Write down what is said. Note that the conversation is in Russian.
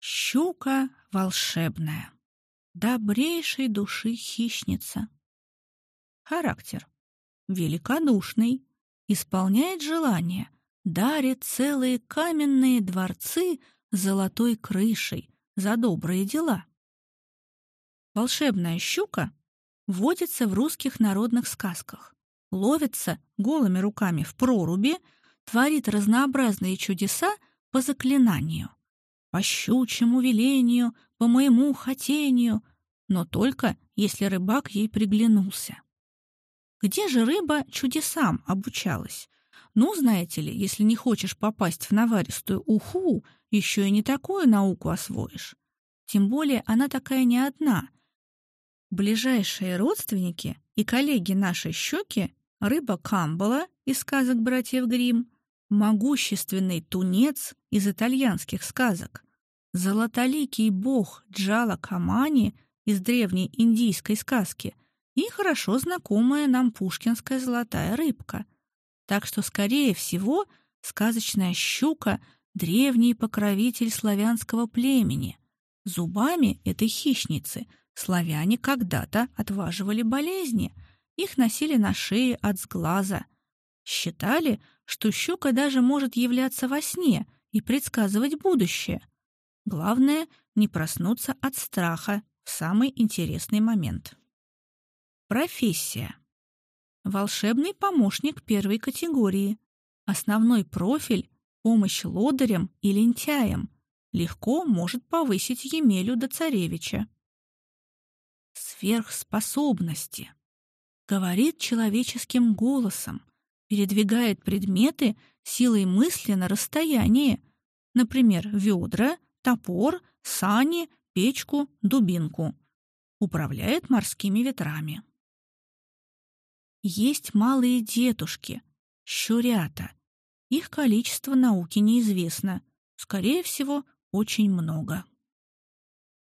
Щука волшебная, добрейшей души хищница. Характер. Великодушный, исполняет желания, дарит целые каменные дворцы золотой крышей за добрые дела. Волшебная щука водится в русских народных сказках, ловится голыми руками в проруби, творит разнообразные чудеса по заклинанию, по щучьему велению, по моему хотению, но только если рыбак ей приглянулся. Где же рыба чудесам обучалась? Ну, знаете ли, если не хочешь попасть в наваристую уху, еще и не такую науку освоишь. Тем более она такая не одна. Ближайшие родственники и коллеги нашей щеки — рыба Камбала из сказок братьев Гримм, могущественный тунец из итальянских сказок, золотоликий бог Джала Камани из древней индийской сказки и хорошо знакомая нам пушкинская золотая рыбка. Так что, скорее всего, сказочная щука — древний покровитель славянского племени. Зубами этой хищницы славяне когда-то отваживали болезни, их носили на шее от сглаза. Считали, что щука даже может являться во сне и предсказывать будущее. Главное — не проснуться от страха в самый интересный момент. Профессия. Волшебный помощник первой категории. Основной профиль — помощь лодырям и лентяям. Легко может повысить Емелю до царевича. Сверхспособности. Говорит человеческим голосом, передвигает предметы силой мысли на расстоянии, например, ведра, топор, сани, печку, дубинку. Управляет морскими ветрами. Есть малые детушки, щурята. Их количество науке неизвестно. Скорее всего, очень много.